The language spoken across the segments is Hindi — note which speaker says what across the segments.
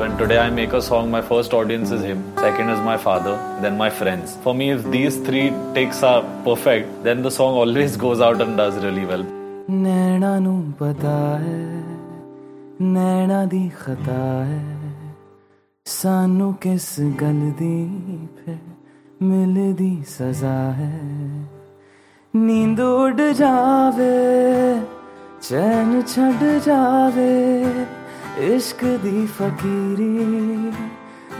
Speaker 1: When today I make a song, my first audience is him, second is my father, then my friends. For me, if these three takes are perfect, then the song always goes out and does really well.
Speaker 2: नैना नु पता है नैना दी खता है सानू किस गल दी फिर मिलदी सजा है नींद उड़ जावे चैन छड़ जावे इश्क दी फकीरी,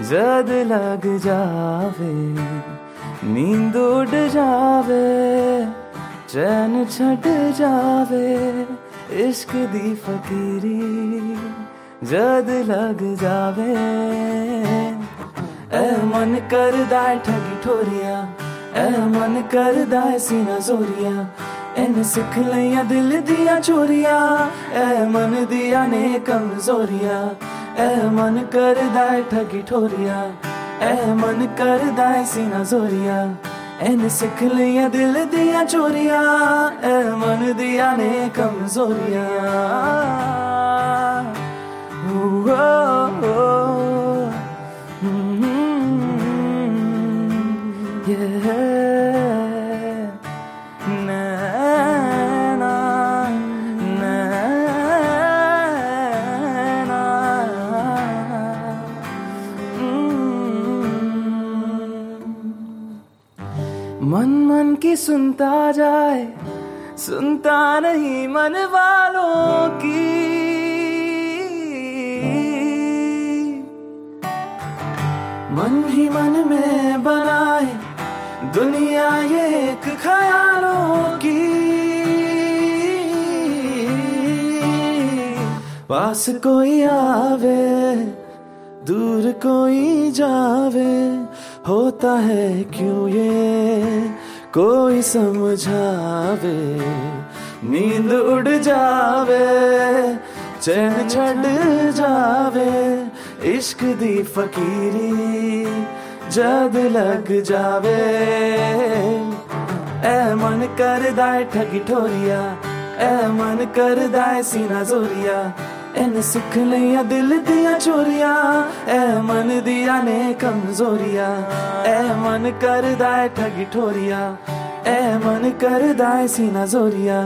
Speaker 2: जद लग जावे, नींद उड़ जावे, चैन छट जावे। इश्क दी फकीरी, जद लग जावे। ए मन कर दाए ठगी ठोरिया ए मन कर दाए सीना सोरिया। ਐਨ ਸਿੱਖ ਲਈਆਂ ਦਿਲ ਦੀਆਂ ਚੋਰੀਆਂ ਐ ਮਨ ਦੀਆਂ ਨੇ ਕਮਜ਼ੋਰੀਆਂ ਐ ਮਨ ਕਰਦਾ ਠਗੀ ਠੋਰੀਆਂ ਐ ਮਨ ਕਰਦਾ ਸੀਨਾ ਜ਼ੋਰੀਆਂ ਐਨ ਸਿੱਖ ਲਈਆਂ ਦਿਲ ਦੀਆਂ ਚੋਰੀਆਂ ਐ ਮਨ ਦੀਆਂ ਨੇ ਕਮਜ਼ੋਰੀਆਂ ਓ ਓ मन मन की सुनता जाए, सुनता नहीं मन वालों की। मन ही मन में बनाए दुनिया ये एक ख्यालों की। पास कोई आवे दूर कोई जावे, होता है क्यों ये? कोई समझावे, नींद उड़ जावे, चैन छड़ जावे, इश्क दी फकीरी जद लग जावे। ऐ मन करदा है ठगी ठोरिया, ऐ मन करदा है सीना जोरिया इन सुख लिया दिल दिया चोरिया ए मन दिया ने कमजोरिया ए मन कर दाए ठग ठोरिया ए मन कर दाए सीना जोरिया।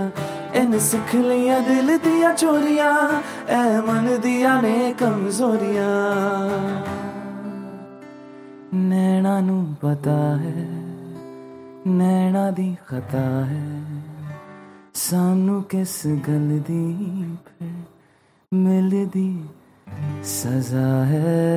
Speaker 2: इन सुख लिया दिल दिया चोरिया ए मन दिया ने कमजोरिया। नैना नु पता है नैना दी खता है, सानू किस गल दी फिर मिल दी सजा है।